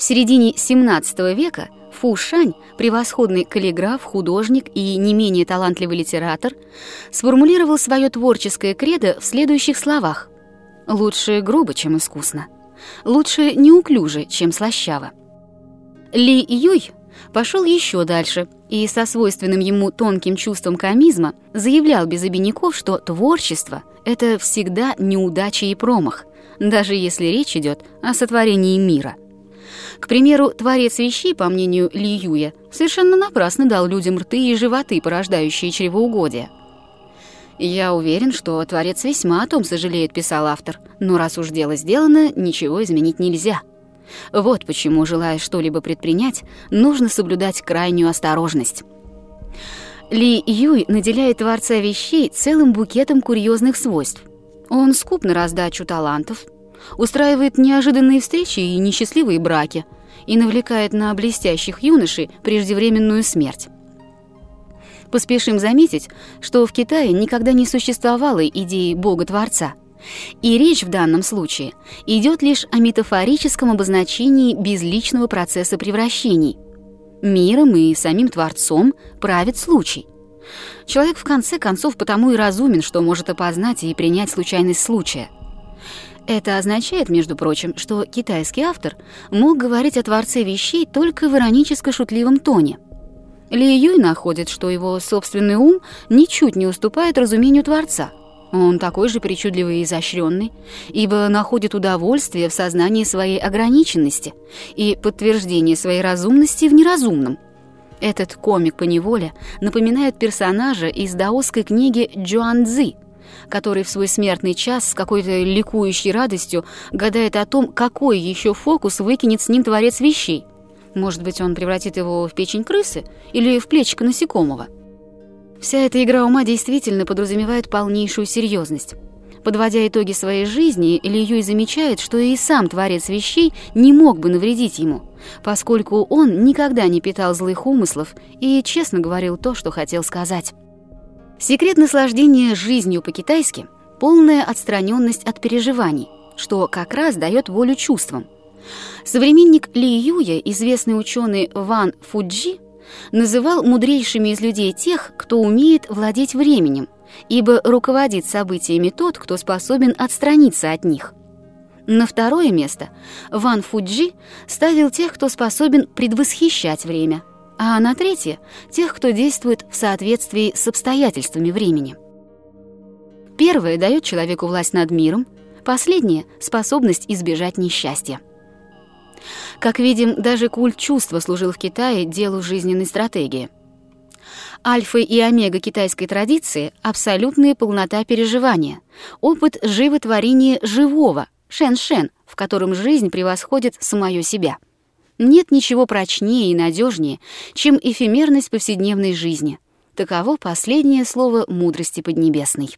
В середине XVII века Фу Шань, превосходный каллиграф, художник и не менее талантливый литератор, сформулировал свое творческое кредо в следующих словах. «Лучше грубо, чем искусно. Лучше неуклюже, чем слащаво». Ли Юй пошел еще дальше и со свойственным ему тонким чувством комизма заявлял без обиняков, что творчество — это всегда неудача и промах, даже если речь идет о сотворении мира. К примеру, творец вещей, по мнению Ли Юя, совершенно напрасно дал людям рты и животы, порождающие чревоугодие. «Я уверен, что творец весьма о том сожалеет», — писал автор, «но раз уж дело сделано, ничего изменить нельзя». Вот почему, желая что-либо предпринять, нужно соблюдать крайнюю осторожность. Ли Юй наделяет творца вещей целым букетом курьезных свойств. Он скуп на раздачу талантов, устраивает неожиданные встречи и несчастливые браки и навлекает на блестящих юношей преждевременную смерть. Поспешим заметить, что в Китае никогда не существовало идеи Бога-творца. И речь в данном случае идет лишь о метафорическом обозначении безличного процесса превращений. Миром и самим Творцом правит случай. Человек в конце концов потому и разумен, что может опознать и принять случайность случая – это означает, между прочим, что китайский автор мог говорить о Творце вещей только в ироническо-шутливом тоне. Ли Юй находит, что его собственный ум ничуть не уступает разумению Творца. Он такой же причудливый и изощренный, ибо находит удовольствие в сознании своей ограниченности и подтверждение своей разумности в неразумном. Этот комик по неволе напоминает персонажа из даосской книги Джуан Цзи – который в свой смертный час с какой-то ликующей радостью гадает о том, какой еще фокус выкинет с ним творец вещей. Может быть, он превратит его в печень крысы или в плечико насекомого. Вся эта игра ума действительно подразумевает полнейшую серьезность. Подводя итоги своей жизни, Ильюй замечает, что и сам творец вещей не мог бы навредить ему, поскольку он никогда не питал злых умыслов и честно говорил то, что хотел сказать. Секрет наслаждения жизнью по-китайски — полная отстраненность от переживаний, что как раз дает волю чувствам. Современник Ли Юя, известный ученый Ван Фуджи, называл мудрейшими из людей тех, кто умеет владеть временем, ибо руководит событиями тот, кто способен отстраниться от них. На второе место Ван Фуджи ставил тех, кто способен предвосхищать время – а на третье — тех, кто действует в соответствии с обстоятельствами времени. Первое дает человеку власть над миром, последнее — способность избежать несчастья. Как видим, даже культ чувства служил в Китае делу жизненной стратегии. Альфа и омега китайской традиции — абсолютная полнота переживания, опыт животворения живого, шен-шен, в котором жизнь превосходит самое себя — нет ничего прочнее и надежнее, чем эфемерность повседневной жизни. Таково последнее слово мудрости Поднебесной.